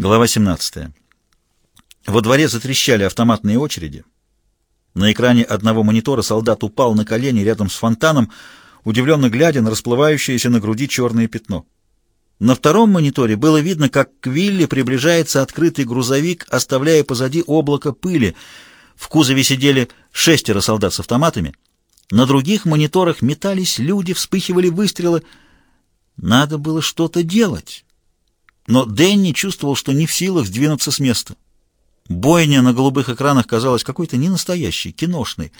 Глава 17. Во дворе затрещали автоматные очереди. На экране одного монитора солдат упал на колени рядом с фонтаном, удивленно глядя на расплывающееся на груди черное пятно. На втором мониторе было видно, как к Вилли приближается открытый грузовик, оставляя позади облако пыли. В кузове сидели шестеро солдат с автоматами. На других мониторах метались люди, вспыхивали выстрелы. Надо было что-то делать. Но Дэнни чувствовал, что не в силах сдвинуться с места. Бойня на голубых экранах казалась какой-то ненастоящей, киношной.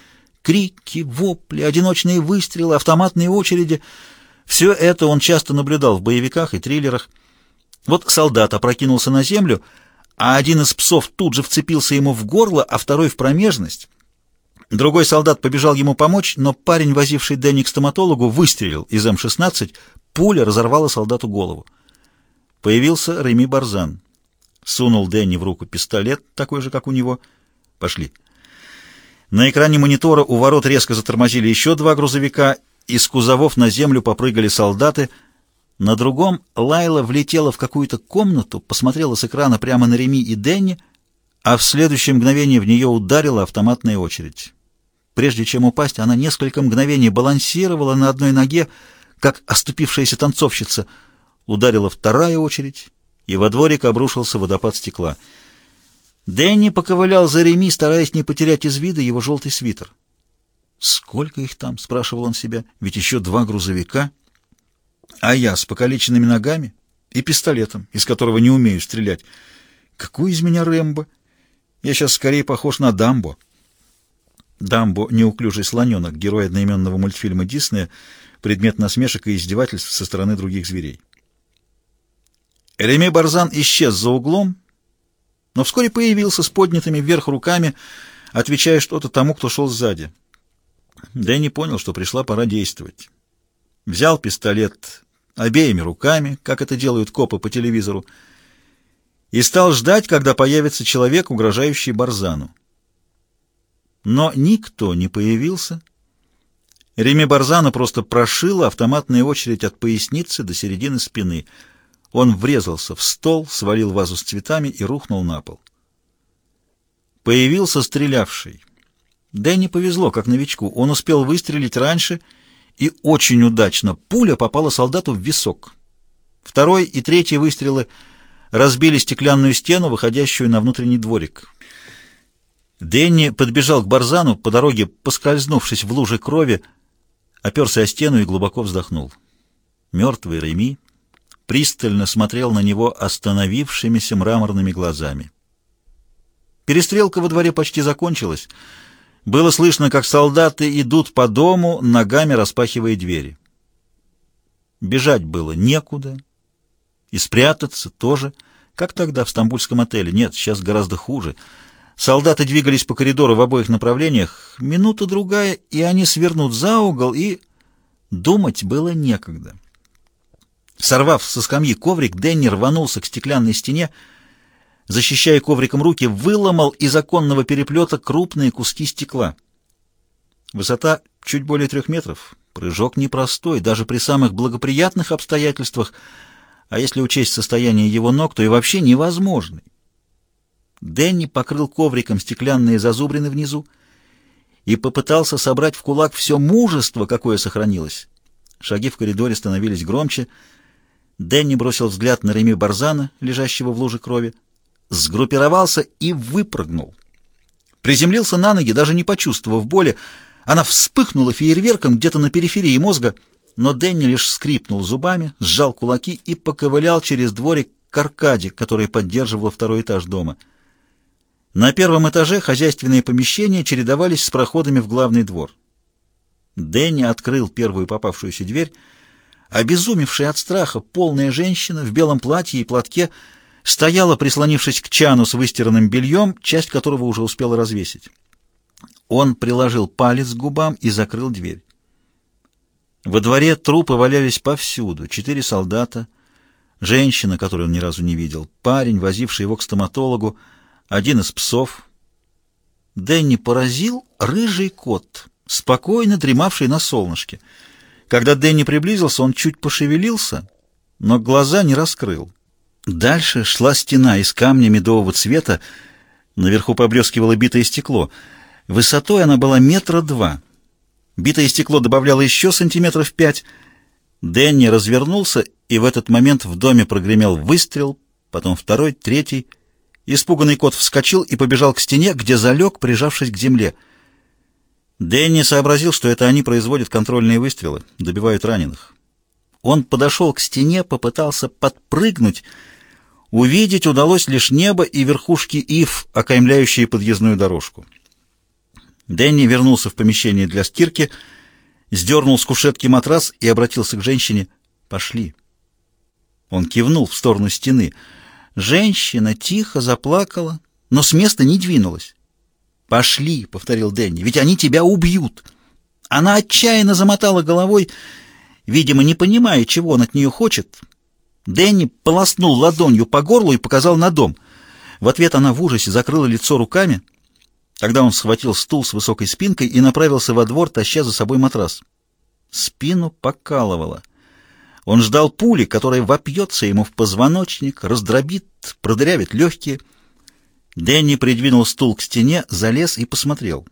Крики, вопли, одиночные выстрелы, автоматные очереди — все это он часто наблюдал в боевиках и триллерах. Вот солдат опрокинулся на землю, а один из псов тут же вцепился ему в горло, а второй в промежность. Другой солдат побежал ему помочь, но парень, возивший Дэнни к стоматологу, выстрелил из М-16, пуля разорвала солдату голову. Появился Реми Барзан. Сунул Дэнни в руку пистолет, такой же, как у него. Пошли. На экране монитора у ворот резко затормозили еще два грузовика, из кузовов на землю попрыгали солдаты. На другом Лайла влетела в какую-то комнату, посмотрела с экрана прямо на Реми и Дэнни, а в следующее мгновение в нее ударила автоматная очередь. Прежде чем упасть, она несколько мгновений балансировала на одной ноге, как оступившаяся танцовщица. Ударила вторая очередь, и во дворик обрушился водопад стекла. Дэнни поковылял за Реми, стараясь не потерять из вида его желтый свитер. «Сколько их там?» — спрашивал он себя. «Ведь еще два грузовика, а я с покалеченными ногами и пистолетом, из которого не умею стрелять. Какой из меня Рэмбо? Я сейчас скорее похож на Дамбо». Дамбо — неуклюжий слоненок, герой одноименного мультфильма Диснея, предмет насмешек и издевательств со стороны других зверей. Реми Барзан исчез за углом, но вскоре появился с поднятыми вверх руками, отвечая что-то тому, кто шел сзади. Дэнни понял, что пришла пора действовать. Взял пистолет обеими руками, как это делают копы по телевизору, и стал ждать, когда появится человек, угрожающий Барзану. Но никто не появился. Реми Барзана просто прошила автоматная очередь от поясницы до середины спины. Он врезался в стол, свалил вазу с цветами и рухнул на пол. Появился стрелявший. Дэнни повезло, как новичку. Он успел выстрелить раньше, и очень удачно пуля попала солдату в висок. Второй и третий выстрелы разбили стеклянную стену, выходящую на внутренний дворик. Дэнни подбежал к Барзану, по дороге поскользнувшись в луже крови, оперся о стену и глубоко вздохнул. Мертвый Реми пристально смотрел на него остановившимися мраморными глазами. Перестрелка во дворе почти закончилась — было слышно, как солдаты идут по дому, ногами распахивая двери. Бежать было некуда, и спрятаться тоже. Как тогда в стамбульском отеле? Нет, сейчас гораздо хуже. Солдаты двигались по коридору в обоих направлениях. Минута-другая, и они свернут за угол, и... Думать было некогда. Сорвав со скамьи коврик, Дэнни рванулся к стеклянной стене, защищая ковриком руки, выломал из оконного переплета крупные куски стекла. Высота чуть более трех метров. Прыжок непростой, даже при самых благоприятных обстоятельствах, а если учесть состояние его ног, то и вообще невозможный. Дэнни покрыл ковриком стеклянные зазубрины внизу и попытался собрать в кулак все мужество, какое сохранилось. Шаги в коридоре становились громче. Дэнни бросил взгляд на Реми Барзана, лежащего в луже крови сгруппировался и выпрыгнул. Приземлился на ноги, даже не почувствовав боли. Она вспыхнула фейерверком где-то на периферии мозга, но Дэнни лишь скрипнул зубами, сжал кулаки и поковылял через дворик к аркаде, которая поддерживала второй этаж дома. На первом этаже хозяйственные помещения чередовались с проходами в главный двор. Дэнни открыл первую попавшуюся дверь. Обезумевшая от страха полная женщина в белом платье и платке — стояла, прислонившись к чану с выстиранным бельем, часть которого уже успела развесить. Он приложил палец к губам и закрыл дверь. Во дворе трупы валялись повсюду. Четыре солдата, женщина, которую он ни разу не видел, парень, возивший его к стоматологу, один из псов. Дэнни поразил рыжий кот, спокойно дремавший на солнышке. Когда Дэнни приблизился, он чуть пошевелился, но глаза не раскрыл. Дальше шла стена из камня медового цвета, наверху поблескивало битое стекло. Высотой она была метра два. Битое стекло добавляло еще сантиметров пять. Дэнни развернулся, и в этот момент в доме прогремел выстрел, потом второй, третий. Испуганный кот вскочил и побежал к стене, где залег, прижавшись к земле. Дэнни сообразил, что это они производят контрольные выстрелы, добивают раненых. Он подошел к стене, попытался подпрыгнуть. Увидеть удалось лишь небо и верхушки ив, окаймляющие подъездную дорожку. Дэнни вернулся в помещение для стирки, сдернул с кушетки матрас и обратился к женщине. «Пошли». Он кивнул в сторону стены — Женщина тихо заплакала, но с места не двинулась. «Пошли», — повторил Дэнни, — «ведь они тебя убьют». Она отчаянно замотала головой, видимо, не понимая, чего он от нее хочет. Дэнни полоснул ладонью по горлу и показал на дом. В ответ она в ужасе закрыла лицо руками. Тогда он схватил стул с высокой спинкой и направился во двор, таща за собой матрас. Спину покалывало. Он ждал пули, которая вопьется ему в позвоночник, раздробит, продырявит легкие. Дэнни придвинул стул к стене, залез и посмотрел.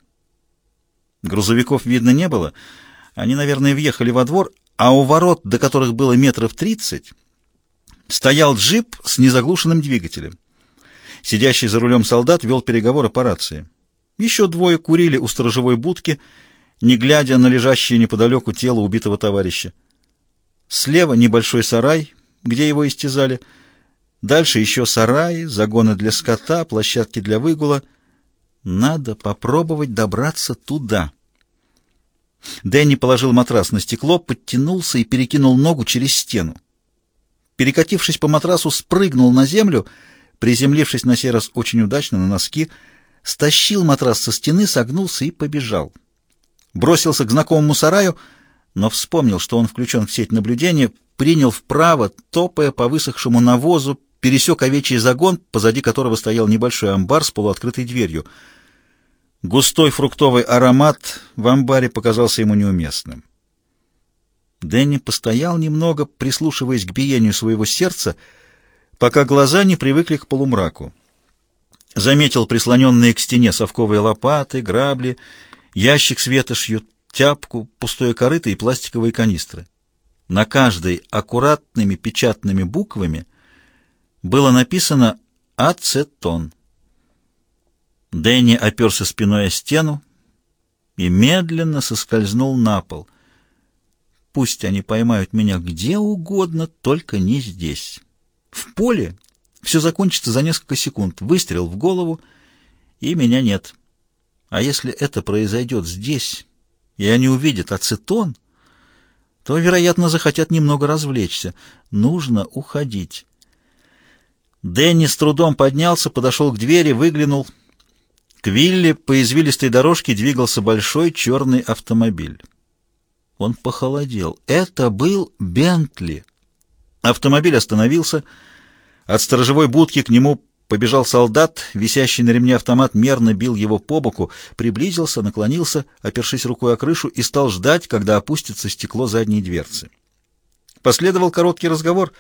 Грузовиков видно не было. Они, наверное, въехали во двор, а у ворот, до которых было метров тридцать, стоял джип с незаглушенным двигателем. Сидящий за рулем солдат вел переговоры по рации. Еще двое курили у сторожевой будки, не глядя на лежащее неподалеку тело убитого товарища. Слева небольшой сарай, где его истязали. Дальше еще сараи, загоны для скота, площадки для выгула. Надо попробовать добраться туда. Дэнни положил матрас на стекло, подтянулся и перекинул ногу через стену. Перекатившись по матрасу, спрыгнул на землю, приземлившись на сей раз очень удачно на носки, стащил матрас со стены, согнулся и побежал. Бросился к знакомому сараю — но вспомнил, что он включен в сеть наблюдения, принял вправо, топая по высохшему навозу, пересек овечий загон, позади которого стоял небольшой амбар с полуоткрытой дверью. Густой фруктовый аромат в амбаре показался ему неуместным. Дэнни постоял немного, прислушиваясь к биению своего сердца, пока глаза не привыкли к полумраку. Заметил прислоненные к стене совковые лопаты, грабли, ящик с ветошью, тяпку, пустое корыто и пластиковые канистры. На каждой аккуратными печатными буквами было написано «Ацетон». Дэнни оперся спиной о стену и медленно соскользнул на пол. Пусть они поймают меня где угодно, только не здесь. В поле все закончится за несколько секунд. Выстрел в голову, и меня нет. А если это произойдет здесь и они увидят ацетон, то, вероятно, захотят немного развлечься. Нужно уходить. Дэнни с трудом поднялся, подошел к двери, выглянул. К Вилли по извилистой дорожке двигался большой черный автомобиль. Он похолодел. Это был Бентли. Автомобиль остановился. От сторожевой будки к нему Побежал солдат, висящий на ремне автомат, мерно бил его по боку, приблизился, наклонился, опершись рукой о крышу, и стал ждать, когда опустится стекло задней дверцы. Последовал короткий разговор.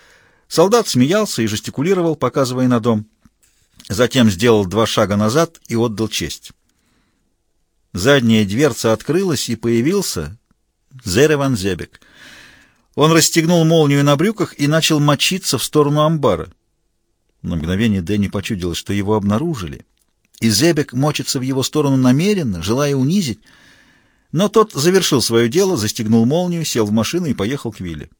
Солдат смеялся и жестикулировал, показывая на дом. Затем сделал два шага назад и отдал честь. Задняя дверца открылась, и появился Зереван Зебек. Он расстегнул молнию на брюках и начал мочиться в сторону амбара. На мгновение Дэнни почудилось, что его обнаружили, и Зебек мочится в его сторону намеренно, желая унизить, но тот завершил свое дело, застегнул молнию, сел в машину и поехал к Вилле.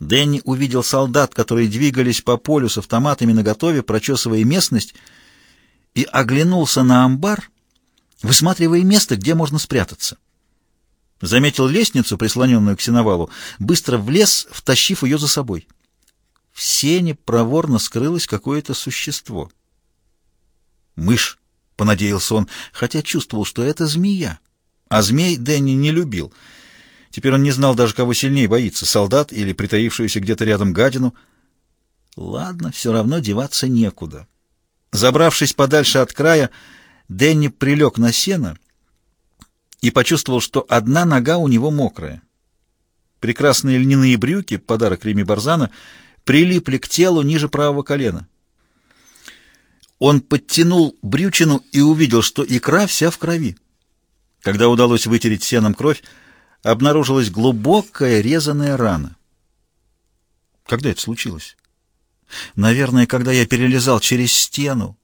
Дэнни увидел солдат, которые двигались по полю с автоматами наготове, прочесывая местность, и оглянулся на амбар, высматривая место, где можно спрятаться. Заметил лестницу, прислоненную к сеновалу, быстро влез, втащив ее за собой. В сене проворно скрылось какое-то существо. «Мышь!» — понадеялся он, хотя чувствовал, что это змея. А змей Дэнни не любил. Теперь он не знал даже, кого сильнее боится — солдат или притаившуюся где-то рядом гадину. Ладно, все равно деваться некуда. Забравшись подальше от края, Дэнни прилег на сено и почувствовал, что одна нога у него мокрая. Прекрасные льняные брюки, подарок Риме Барзана — прилипли к телу ниже правого колена. Он подтянул брючину и увидел, что икра вся в крови. Когда удалось вытереть сеном кровь, обнаружилась глубокая резаная рана. Когда это случилось? Наверное, когда я перелезал через стену.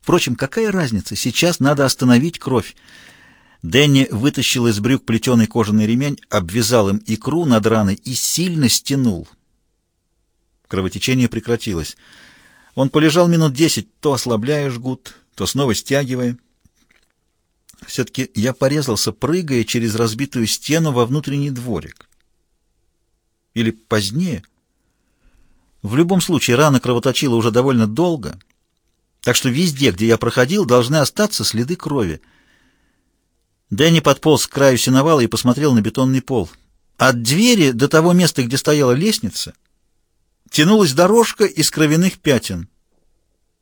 Впрочем, какая разница? Сейчас надо остановить кровь. Дэнни вытащил из брюк плетеный кожаный ремень, обвязал им икру над раной и сильно стянул. Кровотечение прекратилось. Он полежал минут десять, то ослабляя жгут, то снова стягивая. Все-таки я порезался, прыгая через разбитую стену во внутренний дворик. Или позднее. В любом случае, рана кровоточила уже довольно долго, так что везде, где я проходил, должны остаться следы крови. Дэнни подполз к краю сеновала и посмотрел на бетонный пол. От двери до того места, где стояла лестница, тянулась дорожка из кровяных пятен.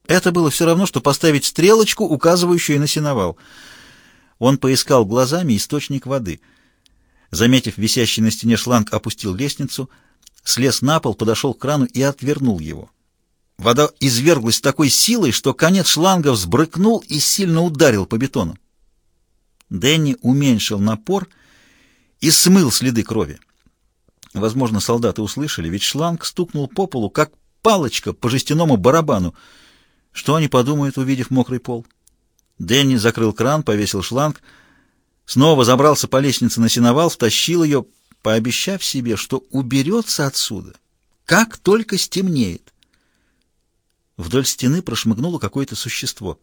Это было все равно, что поставить стрелочку, указывающую на сеновал — он поискал глазами источник воды. Заметив висящий на стене шланг, опустил лестницу, слез на пол, подошел к крану и отвернул его. Вода изверглась такой силой, что конец шланга взбрыкнул и сильно ударил по бетону. Дэнни уменьшил напор и смыл следы крови. Возможно, солдаты услышали, ведь шланг стукнул по полу, как палочка по жестяному барабану. Что они подумают, увидев мокрый пол? Дэнни закрыл кран, повесил шланг, снова забрался по лестнице на сеновал, втащил ее, пообещав себе, что уберется отсюда, как только стемнеет. Вдоль стены прошмыгнуло какое-то существо.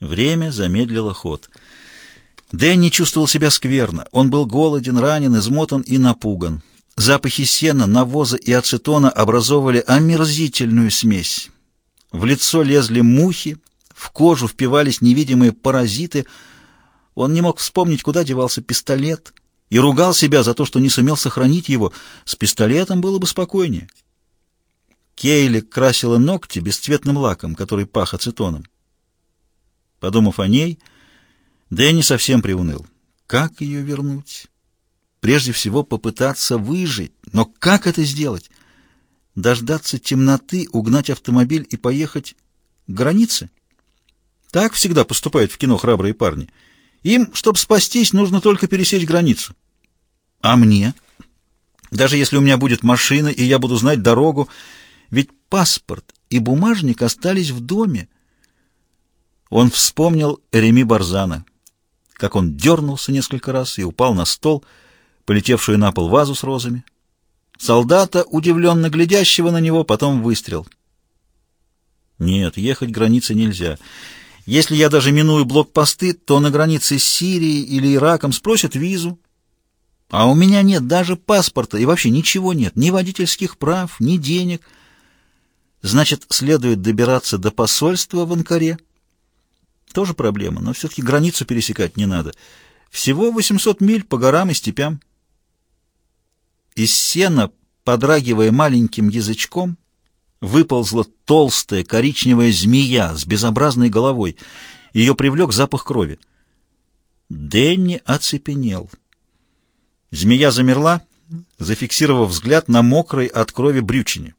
Время замедлило ход. Дэнни чувствовал себя скверно. Он был голоден, ранен, измотан и напуган. Запахи сена, навоза и ацетона образовывали омерзительную смесь. В лицо лезли мухи, в кожу впивались невидимые паразиты. Он не мог вспомнить, куда девался пистолет, и ругал себя за то, что не сумел сохранить его. С пистолетом было бы спокойнее. Кейли красила ногти бесцветным лаком, который пах ацетоном. Подумав о ней, Дэнни совсем приуныл. Как ее вернуть? Прежде всего попытаться выжить. Но как это сделать? Дождаться темноты, угнать автомобиль и поехать к границе? Так всегда поступают в кино храбрые парни. Им, чтобы спастись, нужно только пересечь границу. А мне? Даже если у меня будет машина, и я буду знать дорогу, ведь паспорт и бумажник остались в доме. Он вспомнил Реми Барзана, как он дернулся несколько раз и упал на стол, полетевшую на пол вазу с розами. Солдата, удивленно глядящего на него, потом выстрел. Нет, ехать границы нельзя. Если я даже миную блокпосты, то на границе с Сирией или Ираком спросят визу. А у меня нет даже паспорта и вообще ничего нет, ни водительских прав, ни денег. Значит, следует добираться до посольства в Анкаре. Тоже проблема, но все-таки границу пересекать не надо. Всего 800 миль по горам и степям. Из сена, подрагивая маленьким язычком, выползла толстая коричневая змея с безобразной головой. Ее привлек запах крови. Дэнни оцепенел. Змея замерла, зафиксировав взгляд на мокрой от крови брючине.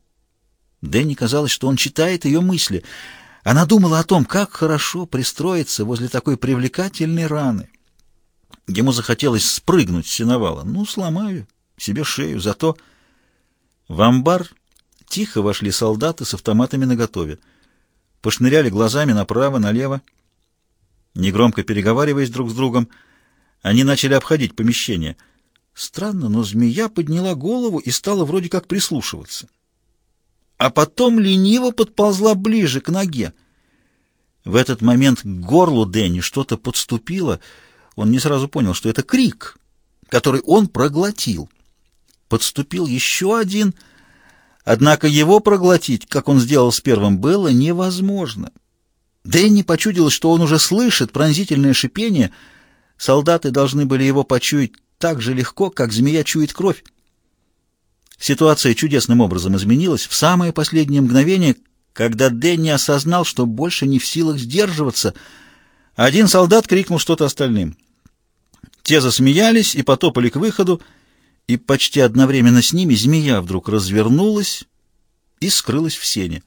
Дэнни казалось, что он читает ее мысли. Она думала о том, как хорошо пристроиться возле такой привлекательной раны. Ему захотелось спрыгнуть с сеновала. Ну, сломаю себе шею, зато в амбар Тихо вошли солдаты с автоматами наготове. Пошныряли глазами направо, налево. Негромко переговариваясь друг с другом, они начали обходить помещение. Странно, но змея подняла голову и стала вроде как прислушиваться. А потом лениво подползла ближе к ноге. В этот момент к горлу Дэнни что-то подступило. Он не сразу понял, что это крик, который он проглотил. Подступил еще один — Однако его проглотить, как он сделал с первым, было невозможно. Дэнни почудилось, что он уже слышит пронзительное шипение. Солдаты должны были его почуять так же легко, как змея чует кровь. Ситуация чудесным образом изменилась в самое последнее мгновение, когда Дэнни осознал, что больше не в силах сдерживаться. Один солдат крикнул что-то остальным. Те засмеялись и потопали к выходу, и почти одновременно с ними змея вдруг развернулась и скрылась в сене.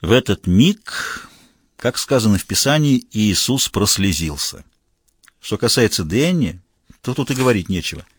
В этот миг, как сказано в Писании, Иисус прослезился. Что касается Дэнни, то тут и говорить нечего —